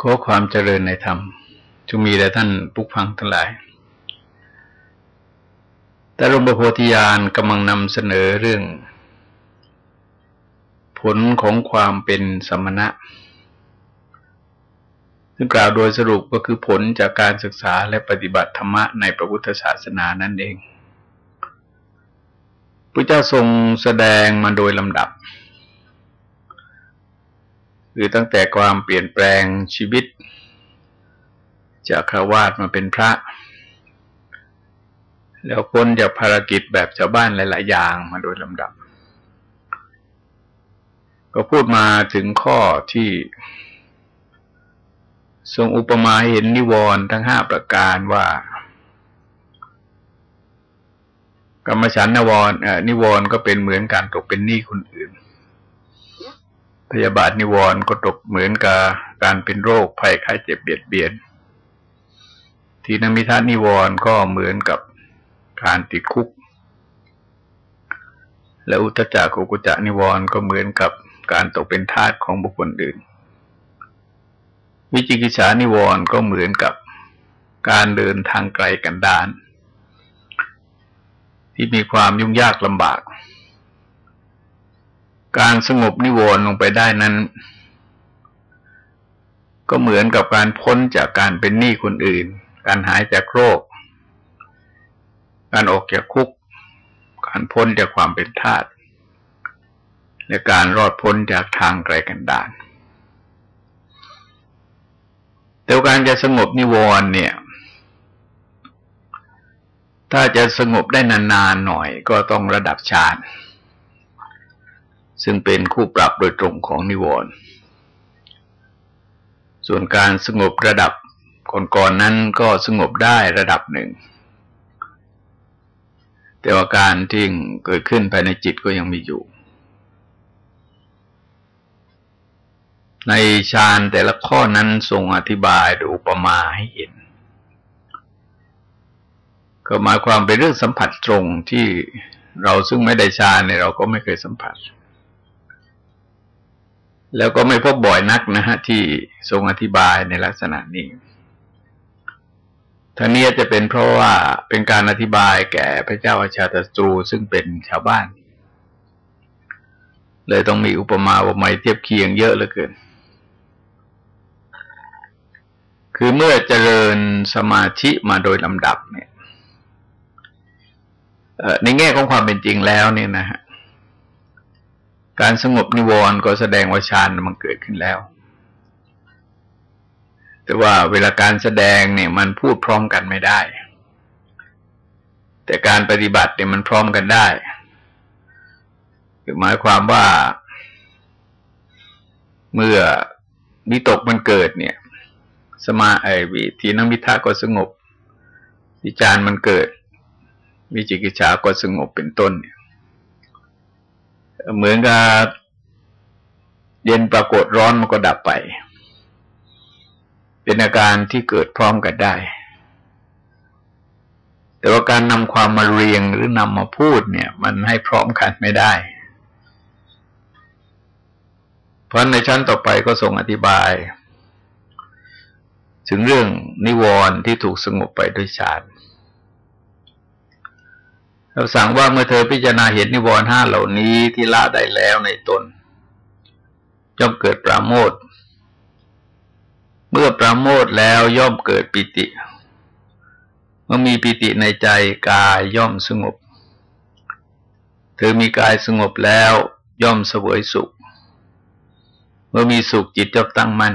ขอความเจริญในธรรมจงมีแด่ท่านผู้ฟังทั้งหลาย แต่หลวงพ่อโพธิญาณกำลังนำเสนอเรื่อง ผลของความเป็นสมณะ ซึ่งกล่าวโดยสรุปก็คือผลจากการศึกษาและปฏิบัติธรรมะในพระพุทธศาสนานั่นเองพระเจ้าทรงแสดงมาโดยลำดับ คือตั้งแต่ความเปลี่ยนแปลงชีวิต จากคราวาสมาเป็นพระ แล้วพ้นจากภารกิจแบบชาวบ้านหลาย ๆ อย่างมาโดยลำดับ ก็พูดมาถึงข้อที่ ทรงอุปมาเห็นนิวรณ์ทั้งห้าประการว่ากรรมฉันนวรนิวรณ์ก็เป็นเหมือนการตกเป็นหนี้คนอื่น พยาบาทนิวรณ์ก็ตกเหมือนกับการเป็นโรคภัยไข้เจ็บเบียดเบียน ทีนมิทานิวรณ์ก็เหมือนกับการติดคุก และอุตจักกุกุจานิวรณ์ก็เหมือนกับการตกเป็นทาสของบุคคลอื่น วิจิกิจฉานิวรณ์ก็เหมือนกับการเดินทางไกลกันดานที่มีความยุ่งยากลำบาก การสงบนิวรณ์ลงไปได้นั้น ก็เหมือนกับการพ้นจากการเป็นหนี้คนอื่น การหายจากโรค การออกจากคุก การพ้นจากความเป็นทาสและการรอดพ้นจากทางไกลกันดานแต่การจะสงบนิวรณ์เนี่ย ถ้าจะสงบได้นานๆหน่อยก็ต้องระดับฌาน ซึ่งเป็นคู่ปรับโดยตรงของนิวรณ์ส่วนการสงบระดับก่อนๆนนั้นก็สงบได้ระดับหนึ่ง แต่ว่าการที่เกิดขึ้นภายในจิตก็ยังมีอยู่ ในฌานแต่ละข้อนั้นทรงอธิบายโดยอุปมาให้เห็น ก็หมายความเป็นเรื่องสัมผัสตรงที่เราซึ่งไม่ได้ฌานเนี่ยเราก็ไม่เคยสัมผัส แล้วก็ไม่พบบ่อยนักนะฮะที่ทรงอธิบายในลักษณะนี้ท่านี้จะเป็นเพราะว่าเป็นการอธิบายแก่พระเจ้าอาชาตตรูซึ่งเป็นชาวบ้าน เลยต้องมีอุปมาอุปไมยเทียบเคียงเยอะเหลือเกิน คือเมื่อเจริญสมาธิมาโดยลำดับเนี่ยในแง่ของความเป็นจริงแล้วเนี่ยนะฮะ การสงบนิวรณ์ก็แสดงว่าฌานมันเกิดขึ้นแล้ว แต่ว่าเวลาการแสดงเนี่ยมันพูดพร้อมกันไม่ได้ แต่การปฏิบัติเนี่ยมันพร้อมกันได้คือหมายความว่า เมื่อวิตกมันเกิดเนี่ย สมาไอวิทีนังวิทาก็สงบ วิจารมันเกิด วิจิกิจฉาก็สงบเป็นต้นเนี่ย เหมือนกับเย็นปรากฏร้อนมันก็ดับไป เป็นอาการที่เกิดพร้อมกันได้ แต่ว่าการนำความมาเรียงหรือนำมาพูดเนี่ย มันให้พร้อมกันไม่ได้ เพราะในชั้นต่อไปก็ทรงอธิบาย ถึงเรื่องนิวรณ์ที่ถูกสงบไปด้วยฌาน เราสั่งว่าเมื่อเธอพิจารณาเห็นนิวรณ์ห้าเหล่านี้ที่ละได้แล้วในตนย่อมเกิดปราโมทเมื่อปราโมทแล้วย่อมเกิดปิติ เมื่อมีปิติในใจกายย่อมสงบเธอมีกายสงบแล้วย่อมเสวยสุข เมื่อมีสุขจิตย่อมตั้งมั่น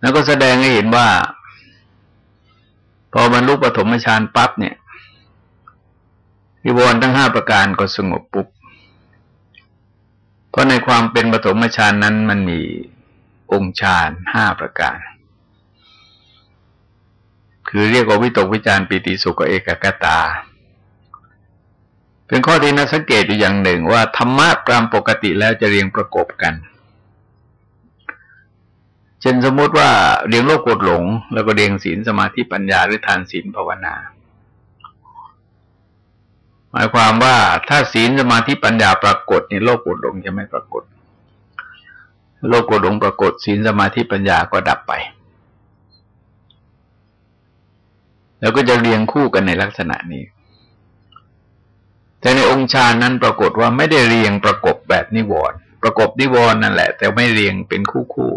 แล้วก็แสดงให้เห็นว่า พอบรรลุปฐมฌานปั๊บเนี่ย นิวรณ์ทั้งห้าประการก็สงบปุ๊บ เพราะในความเป็นปฐมฌานนั้นมันมีองค์ฌานห้าประการ คือเรียกว่าวิตกวิจารปิติสุขเอกกตา เป็นข้อที่น่าสังเกตอยู่อย่างหนึ่งว่าธรรมะตามปกติแล้วจะเรียงประกบกัน เช่นสมมติว่าเรียงโลกกดหลง แล้วก็เรียงศีลสมาธิปัญญาหรือทานศีลภาวนา หมายความว่าถ้าศีลสมาธิปัญญาปรากฏในโลกอุดมจะไม่ปรากฏ โลกโกรธหลงปรากฏศีลสมาธิปัญญาก็ดับไป แล้วก็จะเรียงคู่กันในลักษณะนี้ แต่ในองค์ฌานนั้นปรากฏว่าไม่ได้เรียงประกบแบบนิวรณ์ประกบนิวรณ์นั่นแหละ แต่ไม่เรียงเป็นคู่คู่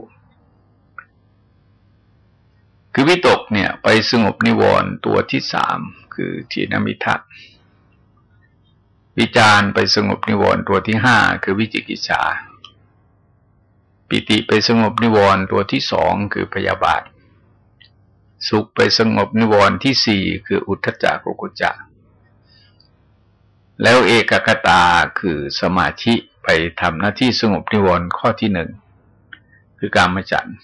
คือวิตกเนี่ย ไปสงบนิวรณ์ตัวที่สามคือทีนมิทะ วิจารไปสงบนิวรณ์ตัวที่ห้าคือวิจิกิจฉาปิติไปสงบนิวรณ์ตัวที่สองคือพยาบาท สุขไปสงบนิวรณ์ที่สี่คืออุทธจักกุกุจักแล้วเอกกตาคือสมาธิไปทำหน้าที่สงบนิวรณ์ข้อที่หนึ่งคือการมจันทร์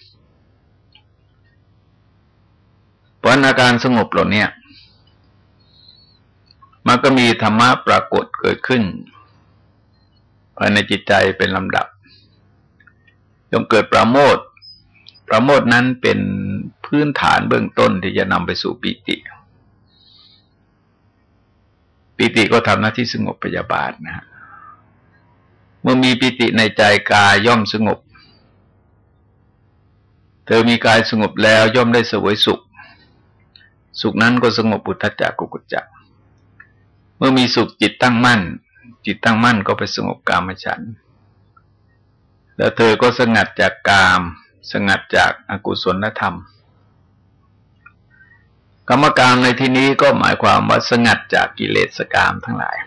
เพราะอาการสงบเหล่านี้ มันก็มีธรรมะปรากฏเกิดขึ้นภายในจิตใจเป็นลำดับจงเกิดประโมทประโมทนั้นเป็นพื้นฐานเบื้องต้นที่จะนำไปสู่ปิติ ปิติก็ทำหน้าที่สงบพยาบาทนะฮะเมื่อมีปิติในใจกายย่อมสงบ เธอมีกายสงบแล้วย่อมได้สวยสุข สุขนั้นก็สงบปุถจักกุกุจัก เมื่อมีสุขจิตตั้งมั่น จิตตั้งมั่นก็ไปสงบกามฉัน แล้วเธอก็สงัดจากกาม สงัดจากอากุศลธรรม กรรมกรรมในที่นี้ก็หมายความว่าสงัดจากกิเลสกรรมทั้งหลาย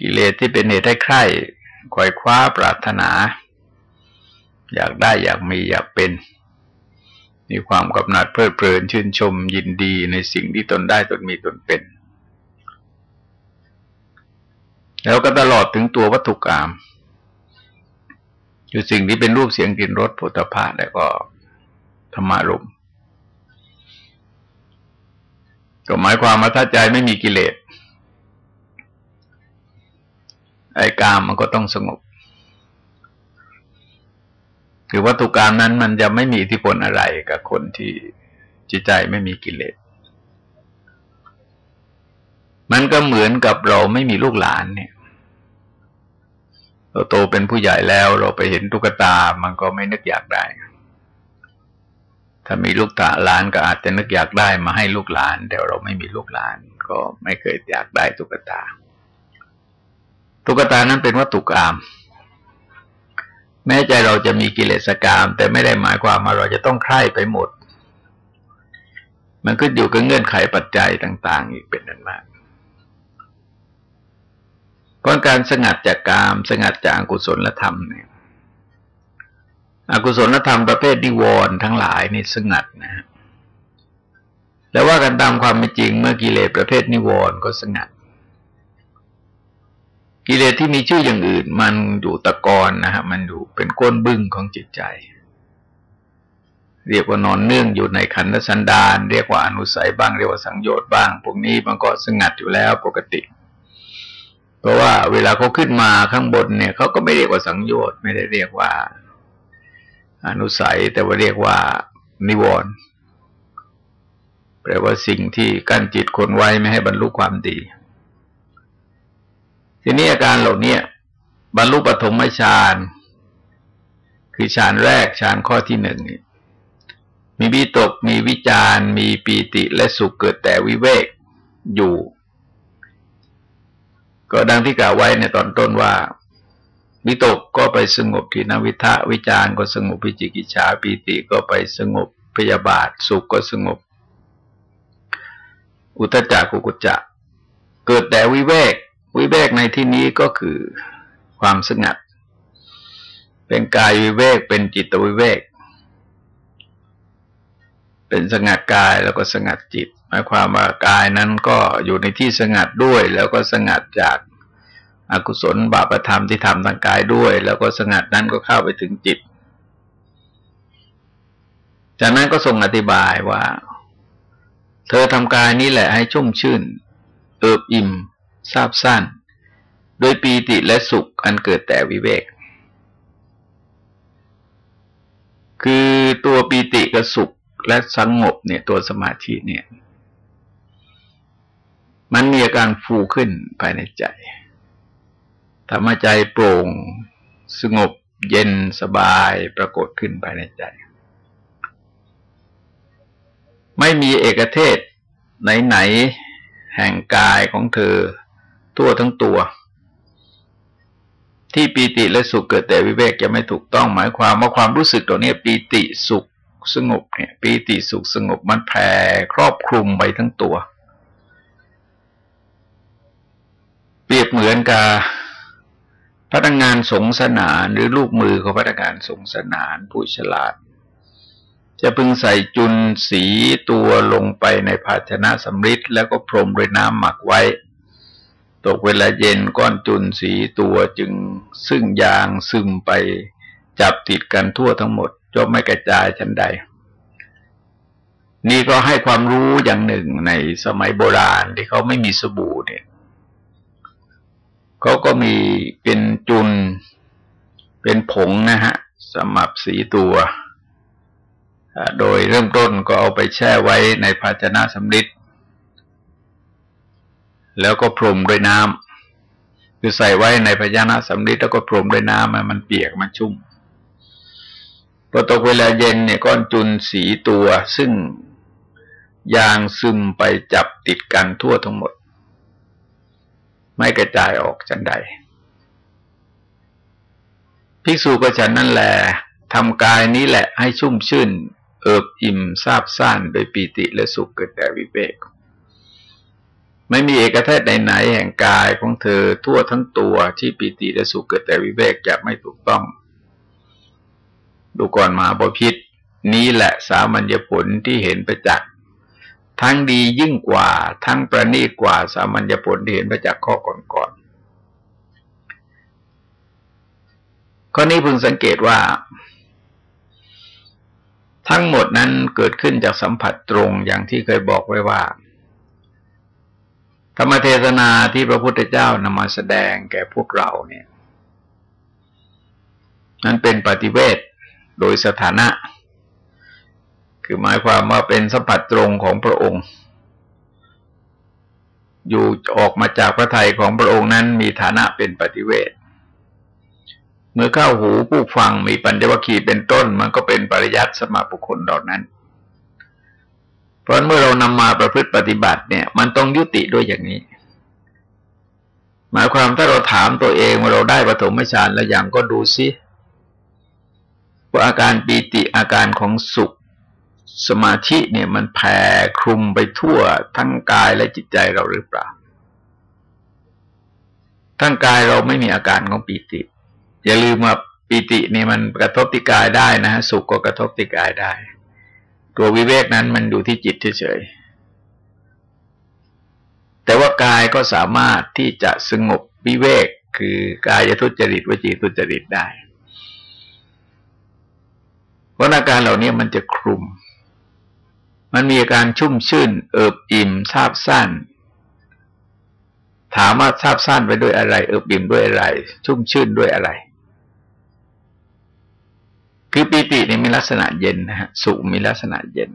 กิเลสที่เป็นเหตุให้ใคร่ควยคว้าปรารถนา อยากได้อยากมีอยากเป็น มีความกำหนัดเพลิดเพลินชื่นชมยินดีในสิ่งที่ตนได้ตนมีตนเป็น แล้วก็ตลอดถึงตัววัตถุกรรมอยู่สิ่งที่เป็นรูปเสียงกลิ่นรสผลิตภัณฑ์แล้วก็ธรรมารมก็หมายความว่าถ้าใจไม่มีกิเลสไอ้กามมันก็ต้องสงบคือวัตถุกรรมนั้นมันจะไม่มีอิทธิพลอะไรกับคนที่จิตใจไม่มีกิเลส มันก็เหมือนกับเราไม่มีลูกหลานเนี่ยเราโตเป็นผู้ใหญ่แล้วเราไปเห็นตุ๊กตา มันก็ไม่นึกอยากได้ ถ้ามีลูกตาหลานก็อาจจะนึกอยากได้มาให้ลูกหลาน แต่เราไม่มีลูกหลาน ก็ไม่เคยอยากได้ตุ๊กตา ตุ๊กตานั้นเป็นวัตถุกรรมแม้ใจเราจะมีกิเลสกรรมแต่ไม่ได้หมายความว่าเราจะต้องใคร่ไปหมด มันก็อยู่กับเงื่อนไขปัจจัยต่าง ๆ อีกเป็นนั้นมาก เพราะการสงัดจากกาม สงัดจากอกุศลธรรมเนี่ยอกุศลธรรมประเภทนิวรณ์ทั้งหลายนี่สงัดนะฮะแล้วว่ากันตามความเป็นจริงเมื่อกิเลสประเภทนิวรณ์ก็สงัด กิเลสที่มีชื่ออย่างอื่น มันอยู่ตะกอนนะฮะมันอยู่เป็นก้นบึ้งของจิตใจ เรียกว่านอนเนื่องอยู่ในขันธสันดานเรียกว่าอนุสัยบ้างเรียกว่าสังโยชน์บ้างพวกนี้มันก็สงัดอยู่แล้วปกติเพราะว่าเวลาเขาขึ้นมาข้างบนเนี่ยเขาก็ไม่เรียกว่าสังโยชน์ไม่ได้เรียกว่า อนุสัยแต่ว่าเรียกว่านิวรณ์แปลว่าสิ่งที่กั้นจิตคนไว้ไม่ให้บรรลุความดี ทีนี้อาการเหล่านี้บรรลุปฐมฌานคือฌานแรกฌานข้อที่หนึ่งมีวิตกมีวิจารมีปีติและสุขเกิดแต่วิเวกอยู่ ก็ดังที่กล่าวไว้ในตอนต้นว่าวิตกก็ไปสงบที่นวิทะวิจารก็สงบพิจิกิจฉาปีติก็ไปสงบพยาบาท สุขก็สงบ อุตจักกุกุจจะ เกิดแต่วิเวก วิเวกในที่นี้ก็คือความสงัด เป็นกายวิเวกเป็นจิตวิเวก เป็นสงัดกายแล้วก็สงัดจิต มายความว่ากายนั้นก็อยู่ในที่สงัดด้วย แล้วก็สงัดจากอากุศลบาปธรรมที่ทำทางกายด้วย แล้วก็สงัดนั้นก็เข้าไปถึงจิต จากนั้นก็ทรงอธิบายว่า เธอทำกายนี้แหละให้ชุ่มชื่น เอิบอิ่มซาบสั้นโดยปีติและสุขอันเกิดแต่วิเวก คือตัวปีติกับสุขและสงบเนี่ยตัวสมาธิเนี่ย มันมีอาการฟูขึ้นภายในใจทำให้ใจโปร่ง สงบเย็นสบายปรากฏขึ้นภายในใจ ไม่มีเอกเทศไหนๆแห่งกายของเธอทั่วทั้งตัว ที่ปีติและสุขเกิดแต่วิเวกจะไม่ถูกต้องหมายความว่าความรู้สึกตัวนี้ปีติสุขสงบเนี่ยปีติสุขสงบมันแผ่ครอบคลุมไปทั้งตัว เป รียบเหมือนกับพนักงานสงสนานหรือลูกมือของพนักงานสงสนานผู้ฉลาด จะพึงใส่จุนสีตัวลงไปในภาชนะสำริดแล้วก็พรมด้วยน้ำหมักไว้ ตกเวลาเย็นก้อนจุนสีตัวจึงซึ่งยางซึมไปจับติดกันทั่วทั้งหมดจะไม่กระจายชั้นใด นี่ก็ให้ความรู้อย่างหนึ่งในสมัยโบราณที่เขาไม่มีสบู่เนี่ย เขาก็มีเป็นจุน เป็นผงนะฮะสมับสีตัว โดยเริ่มต้นก็เอาไปแช่ไว้ในภาชนะสำริดแล้วก็พรมด้วยน้ำคือใส่ไว้ในภาชนะสำริดแล้วก็พรมด้วยน้ำมันเปียกมันชุ่มพอตกเวลาเย็นเนี่ยก้อนจุนสีตัวซึ่งยางซึมไปจับติดกันทั่วทั้งหมด ไม่กระจายออกจันใดภิกษุก็ฉันนั่นแหละทำกายนี้แหละให้ชุ่มชื่น เอิบอิ่มซาบซ่านโดยปีติและสุขเกิดแต่วิเวกไม่มีเอกเทศไหนๆแห่งกายของเธอทั่วทั้งตัวที่ปีติและสุขเกิดแต่วิเวกจะไม่ถูกต้อง ดูก่อนมาบพิษนี้แหละสามัญญผลที่เห็นประจักษ์ ทั้งดียิ่งกว่า ทั้งประณีตกว่าสามัญญผลที่เห็นประจักข้อก่อนๆข้อนี้พึงสังเกตว่า ทั้งหมดนั้นเกิดขึ้นจากสัมผัสตรงอย่างที่เคยบอกไว้ว่า ธรรมเทศนาที่พระพุทธเจ้านำมาแสดงแก่พวกเราเนี่ย นั้นเป็นปฏิเวทโดยสถานะ คือหมายความว่าเป็นสัมผัสตรงของพระองค์ อยู่ออกมาจากพระทัยของพระองค์นั้นมีฐานะเป็นปฏิเวทเมื่อเข้าหูผู้ฟังมีปัญญวคีเป็นต้น มันก็เป็นปริยัติสมาบุคคลดอกนั้น เพราะเมื่อเรานำมาประพฤติปฏิบัติเนี่ย มันต้องยุติด้วยอย่างนี้ หมายความถ้าเราถามตัวเองว่าเราได้ปฐมฌานแล้วอย่างก็ดูซิว่าอาการปีติอาการของสุข สมาธิเนี่ยมันแผ่คลุมไปทั่วทั้งกายและจิตใจเราหรือเปล่า ทั้งกายเราไม่มีอาการของปีติ อย่าลืมว่าปีตินี่มันกระทบติกายได้นะฮะสุขก็กระทบติกายได้ ตัววิเวกนั้นมันอยู่ที่จิตเฉยๆแต่ว่ากายก็สามารถที่จะสงบวิเวกคือกายทุจริตวจีทุจริตได้เพราะอาการเหล่านี้มันจะคลุม มันมีอาการชุ่มชื่น เอิบอิ่มซาบสั้นถามว่าซาบสั้นไปด้วยอะไร เอิบอิ่มด้วยอะไร ชุ่มชื่นด้วยอะไร คือปีตินี่มีลักษณะเย็นนะฮะสุมีลักษณะเย็น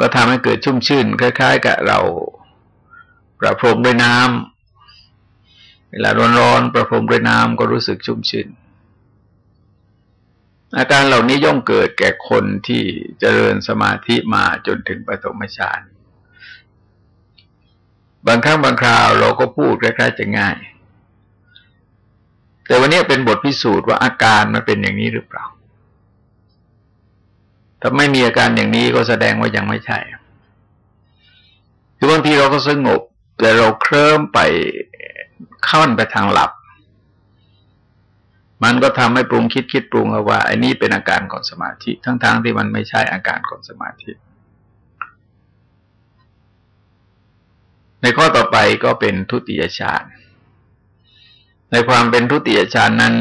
ก็ทำให้เกิดชุ่มชื่น คล้าย ๆ กับเราประพรมด้วยน้ำเวลาร้อนๆประพรมด้วยน้ำก็รู้สึกชุ่มชื่น อาการเหล่านี้ย่อมเกิดแก่คนที่เจริญสมาธิมาจนถึงปฐมฌานบางครั้งบางคราวเราก็พูดคล้ๆจะง่าย แต่วันนี้เป็นบทพิสูจน์ว่าอาการมันเป็นอย่างนี้หรือเปล่า ถ้าไม่มีอาการอย่างนี้ก็แสดงว่ายังไม่ใช่คือบางทีเราก็สงบ แต่เราเคลิ้มไปเข้านไปทางหลับ มันก็ทำให้ปรุงคิดคิดปรุงว่าไอ้นี่เป็นอาการของสมาธิ ทั้งๆทที่มันไม่ใช่อาการของสมาธิ ในข้อต่อไปก็เป็นทุติยฌานในความเป็นทุติยฌานนั้น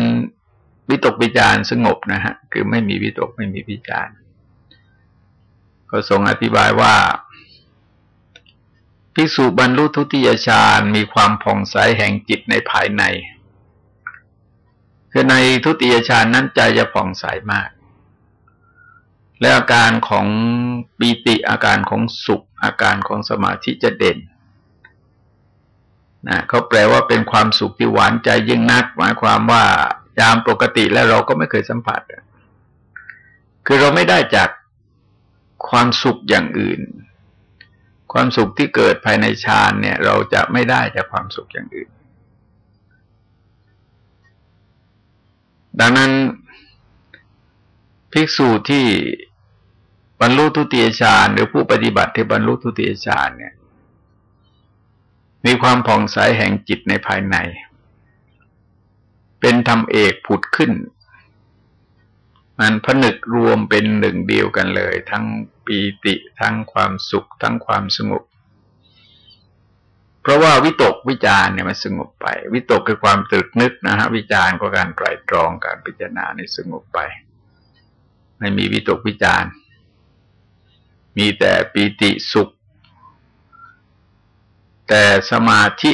วิตกวิจารสงบนะฮะ คือไม่มีวิตกไม่มีวิจารก็ทรงอธิบายว่าภิกษุบรรลุทุติยฌานมีความผ่องใสแห่งจิตในภายใน คือในทุติยฌานนั้นใจจะผ่องใสมาก และอาการของปีติอาการของสุข อาการของสมาธิจะเด่นนะเขาแปลว่าเป็นความสุขที่หวานใจยิ่งนัก หมายความว่ายามปกติแล้วเราก็ไม่เคยสัมผัส คือเราไม่ได้จากความสุขอย่างอื่น ความสุขที่เกิดภายในฌานเนี่ย เราจะไม่ได้จากความสุขอย่างอื่น ดังนั้นภิกษุที่บรรลุทุติยฌานหรือผู้ปฏิบัติที่บรรลุทุติยฌานเนี่ย มีความผ่องใสแห่งจิตในภายใน เป็นธรรมเอกผุดขึ้น มันผนึกรวมเป็นหนึ่งเดียวกันเลย ทั้งปีติทั้งความสุข ทั้งความสงบ เพราะว่าวิตกวิจารเนี่ยมันสงบไป วิตกคือความตรึกนึกนะฮะวิจารก็การไตรตรองการพิจารณาในสงบไป ไม่มีวิตกวิจารมีแต่ปีติสุข แต่สมาธิ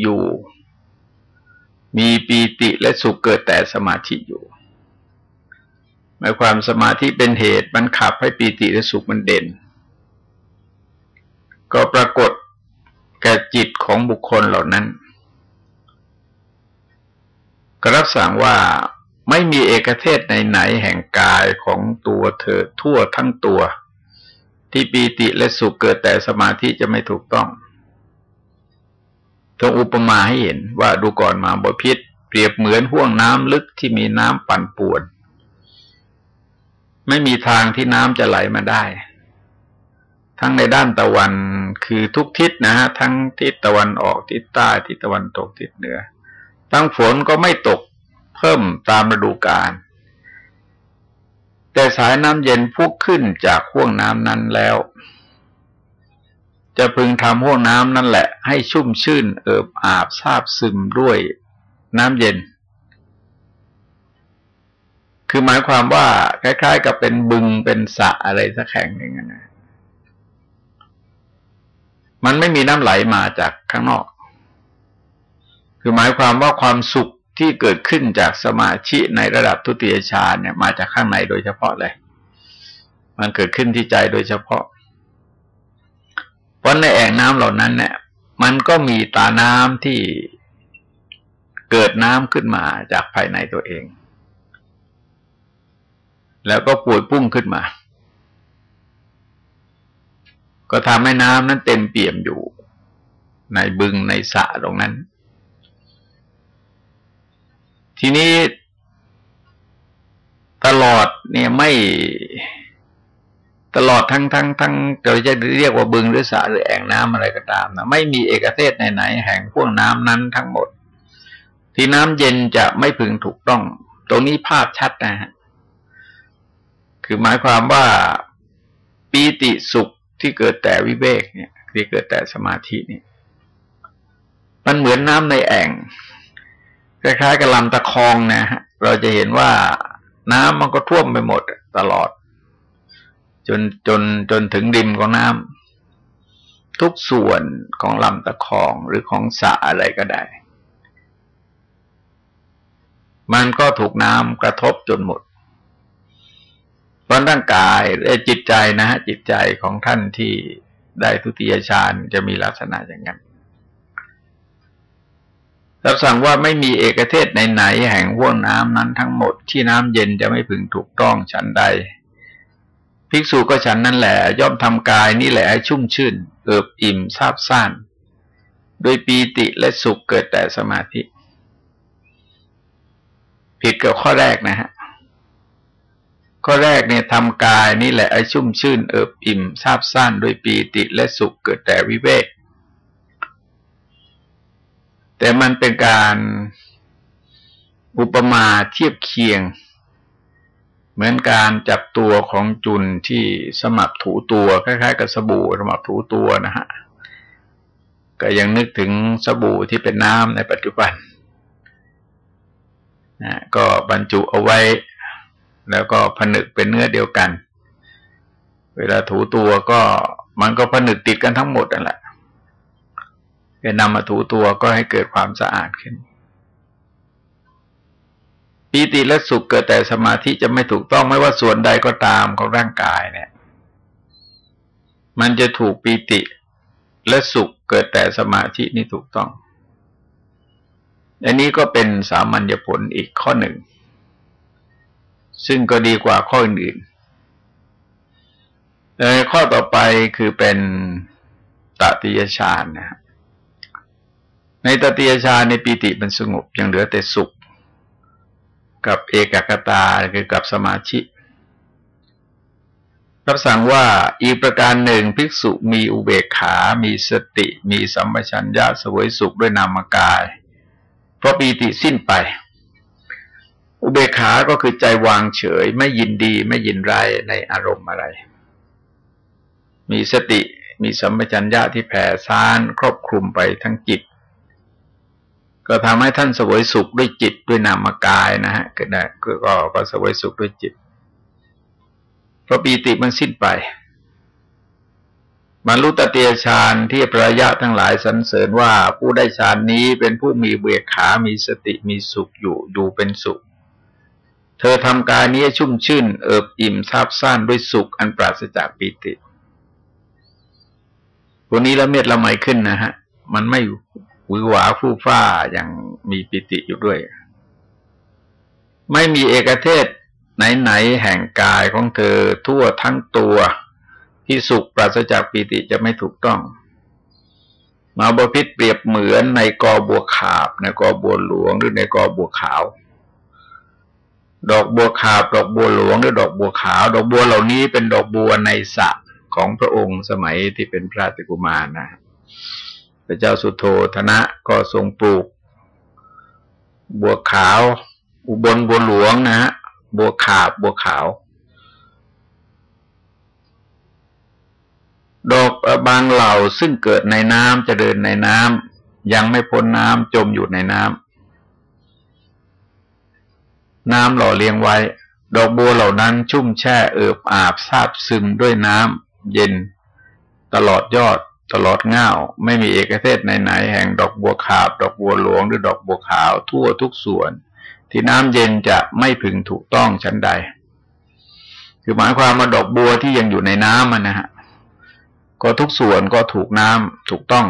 อยู่ มีปีติและสุขเกิดแต่สมาธิอยู่หมายความสมาธิเป็นเหตุมันขับให้ปีติและสุขมันเด่น ก็ปรากฏ แก่จิตของบุคคลเหล่านั้น กรับสั่งว่าไม่มีเอกเทศไหนๆแห่งกายของตัวเธอทั่วทั้งตัว ที่ปีติและสุขเกิดแต่สมาธิจะไม่ถูกต้องต้องอุปมาให้เห็นว่าดูก่อนมาบพิษเปรียบเหมือนห่วงน้ำลึกที่มีน้ำปั่นป่วน ไม่มีทางที่น้ำจะไหลมาได้ ทั้งในด้านตะวันคือทุกทิศนะฮะทั้งทิศตะวันออกทิศใต้ทิศตะวันตกทิศเหนือ ตั้งฝนก็ไม่ตกเพิ่มตามฤดูกาลแต่สายน้ำเย็นพุกขึ้นจากห่วงน้ำนั้นแล้ว จะพึงทำห่วงน้ำนั่นแหละ ให้ชุ่มชื่นเอิบอาบซาบซึมด้วยน้ำเย็น คือหมายความว่า คล้าย ๆ กับเป็นบึงเป็นสระอะไรสักแห่งหนึ่งนะ มันไม่มีน้ำไหลมาจากข้างนอก คือหมายความว่าความสุขที่เกิดขึ้นจากสมาธิในระดับทุติยฌาเนี่ยมาจากข้างในโดยเฉพาะเลย มันเกิดขึ้นที่ใจโดยเฉพาะ เพราะในแอ่งน้ำเหล่านั้นเนี่ย มันก็มีตาน้ำที่เกิดน้ำขึ้นมาจากภายในตัวเอง แล้วก็ปวยปุ้งขึ้นมา ก็ทำให้น้ำนั้นเต็มเปี่ยมอยู่ในบึงในสระตรงนั้น ทีนี้ตลอดเนี่ยไม่ตลอดทั้งทั้งทั้งเราจะเรียกว่าบึงหรือสระหรือแอ่งน้ำอะไรก็ตามนะไม่มีเอกเทศไหนๆแห่งพวกน้ำนั้นทั้งหมด ที่น้ำเย็นจะไม่พึงถูกต้อง ตรงนี้ภาพชัดนะฮะคือหมายความว่าปีติสุข ที่เกิดแต่วิเวกเนี่ยที่เกิดแต่สมาธินี่มันเหมือนน้ำในแอ่งคล้ายๆกับลำตะคองนะฮะเราจะเห็นว่าน้ำมันก็ท่วมไปหมดตลอด จนจนจนถึงริมของน้ำทุกส่วนของลำตะคองหรือของสระอะไรก็ได้ มันก็ถูกน้ำกระทบจนหมด เพราะร่างกายและจิตใจนะฮะจิตใจของท่านที่ได้ทุติยฌานจะมีลักษณะอย่างนั้นรับสั่งว่าไม่มีเอกเทศไหนๆแห่งห่วงน้ำนั้นทั้งหมดที่น้ำเย็นจะไม่พึงถูกต้องฉันใด ภิกษุก็ฉันนั่นแหละ ย่อมทำกายนี่แหละชุ่มชื่น เอิบอิ่มซาบซ่านโดยปีติและสุขเกิดแต่สมาธิ ผิดกับข้อแรกนะฮะ ข้อแรกเนี่ยทำกายนี่แหละไอ้ชุ่มชื่นเอิบอิ่มซาบซ่านด้วยปีติและสุขเกิดแต่วิเวก แต่มันเป็นการอุปมาเทียบเคียง เหมือนการจับตัวของจุนที่สมับถูตัวคล้ายๆ กับสบู่สมับถูตัวนะฮะก็ยังนึกถึงสบู่ที่เป็นน้ำในปัจจุบันนะก็บรรจุเอาไว้ แล้วก็ผนึกเป็นเนื้อเดียวกัน เวลาถูตัวก็มันก็ผนึกติดกันทั้งหมดนั่นแหละจะนำมาถูตัวก็ให้เกิดความสะอาดขึ้นปีติและสุขเกิดแต่สมาธิจะไม่ถูกต้องไม่ว่าส่วนใดก็ตามของร่างกายเนี่ย มันจะถูกปีติและสุขเกิดแต่สมาธินี่ถูกต้อง อันนี้ก็เป็นสามัญญผลอีกข้อหนึ่ง ซึ่งก็ดีกว่าข้ออื่นในข้อต่อไปคือเป็นตติยฌานนะ ในตติยฌานในปีติมันสงบยังเหลือแต่สุข กับเอกกตาคือกับสมาธิรับสั่งว่าอีกประการหนึ่งภิกษุมีอุเบกขา มีสติ มีสัมปชัญญะสวยสุขด้วยนามกาย เพราะปีติสิ้นไป อุเบกขา ก็คือใจวางเฉย ไม่ยินดีไม่ยินร้ายในอารมณ์อะไร มีสติมีสัมปชัญญะที่แผ่ซ่านครอบคลุมไปทั้งจิต ก็ทำให้ท่านสวยสุขด้วยจิตด้วยนามกายนะฮะก็ได้ก็ก็สวยสุขด้วยจิตเพราะปีติมันสิ้นไปบรรลุตเตียฌานที่พระยะทั้งหลายสรรเสริญว่าผู้ได้ฌานนี้เป็นผู้มีเบียขา มีสติมีสุขอยู่อยู่เป็นสุข เธอทำการนี้ชุ่มชื่น เอิบอิ่มซาบซ่านด้วยสุขอันปราศจากปีติวกนี้ละเมียดละไมขึ้นนะฮะ มันไม่หวือหวาฟู่ฟ้าอย่างมีปิติอยู่ด้วย ไม่มีเอกเทศไหนๆแห่งกายของเธอทั่วทั้งตัวที่สุขปราศจากปีติจะไม่ถูกต้อง มาบพิษเปรียบเหมือนในกอบัวขาบในกอบัวหลวงหรือในกอบัวขาว ดอกบัวขาบดอกบัวหลวงหรือดอกบัวขาว ดอกบัวเหล่านี้เป็นดอกบัวในสระของพระองค์สมัยที่เป็นพระติกุมารนะ พระเจ้าสุโธธนะก็ทรงปลูก บัวขาว อุบลบัวหลวงนะฮะบัวขาบบัวขาว ดอกบางเหล่าซึ่งเกิดในน้ำจะเดินในน้ำยังไม่พ้นน้ำจมอยู่ในน้ำ น้ำหล่อเลี้ยงไว้ ดอกบัวเหล่านั้นชุ่มแช่เอิบอาบซาบซึมด้วยน้ำเย็น ตลอดยอดตลอดเง่าไม่มีเอกเทศไหนๆแห่งดอกบัวขาบ ดอกบัวหลวงหรือดอกบัวขาวทั่วทุกส่วน ที่น้ำเย็นจะไม่พึงถูกต้องชั้นใด คือหมายความว่าดอกบัวที่ยังอยู่ในน้ำนนะฮะก็ทุกส่วนก็ถูกน้ำถูกต้อง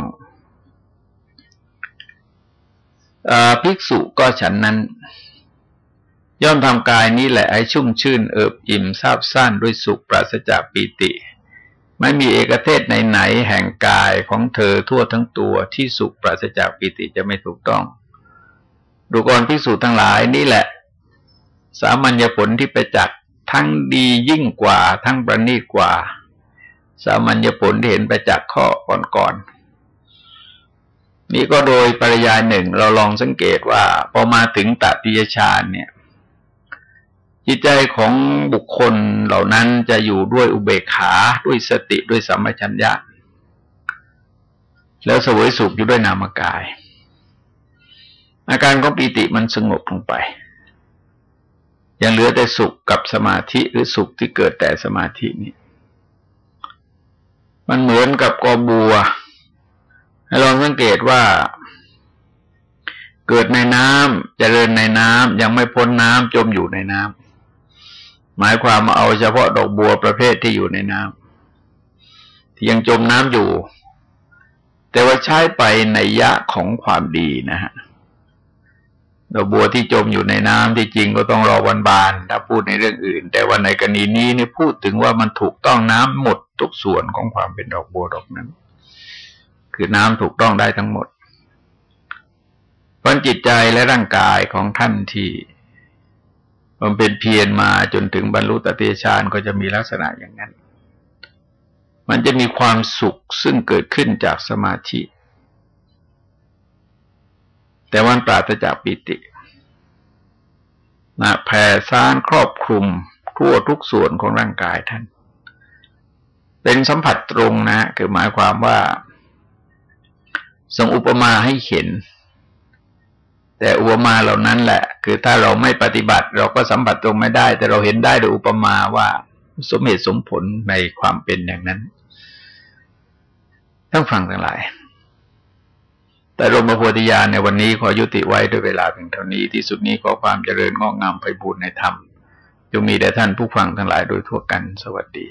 อภิกษุก็ฉันนั้น ย่อมทำกายนี้แหละให้ชุ่มชื่นเอิบอิ่มซาบซ่านด้วยสุขปราศจากปีติ ไม่มีเอกเทศไหนๆแห่งกายของเธอทั่วทั้งตัวที่สุขปราศจากปีติจะไม่ถูกต้อง ดูกรพิสูจน์ทั้งหลายนี่แหละ สามัญญผลที่ไปจักทั้งดียิ่งกว่า ทั้งประณีตกว่า สามัญญผลที่เห็นไปจากข้อก่อนๆนี่ก็โดยปริยายหนึ่งเราลองสังเกตว่า พอมาถึงตติยฌานเนี่ย จิตใจของบุคคลเหล่านั้นจะอยู่ด้วยอุเบกขาด้วยสติด้วยสัมปชัญญะ แล้วสวยสุขอยู่ด้วยนามกาย อาการของปีติมันสงบลงไป ยังเหลือแต่สุขกับสมาธิหรือสุขที่เกิดแต่สมาธินี่มันเหมือนกับกอบัวให้ลองสังเกตว่า เกิดในน้ำเจริญในน้ำยังไม่พ้นน้ำจมอยู่ในน้ำ หมายความมาเอาเฉพาะดอกบัวประเภทที่อยู่ในน้ำที่ยังจมน้ำอยู่ แต่ว่าใช้ไปในยะของความดีนะฮะดอกบัวที่จมอยู่ในน้ำที่จริงก็ต้องรอวันบานถ้าพูดในเรื่องอื่น แต่วันในกรณีนี้นี่พูดถึงว่ามันถูกต้องน้ำหมดทุกส่วนของความเป็นดอกบัวดอกนั้น คือน้ำถูกต้องได้ทั้งหมดเพราะจิตใจและร่างกายของท่านที่ มันเป็นเพียรมาจนถึงบรรลุตติฌานก็จะมีลักษณะอย่างนั้น มันจะมีความสุขซึ่งเกิดขึ้นจากสมาธิ แต่วันปราศจากปิตินะแผ่ซ่านครอบคลุมทั่วทุกส่วนของร่างกายท่าน เป็นสัมผัสตรงนะ คือหมายความว่าส่งอุปมาให้เห็น แต่อุปมาเหล่านั้นแหละ คือถ้าเราไม่ปฏิบัติ เราก็สัมผัสตรงไม่ได้ แต่เราเห็นได้โดยอุปมาว่า สมเหตุสมผลในความเป็นอย่างนั้นต้งฟังทั้งหลาย แต่รมโพธิญาณในวันนี้ขอยุติไว้ด้วยเวลาเพียงเท่านี้ที่สุดนี้ขอความเจริญงอกงามไปบูรณนธรรมจงมีแด่ท่านผู้ฟังทั้งหลายโดยทั่วกันสวัสดี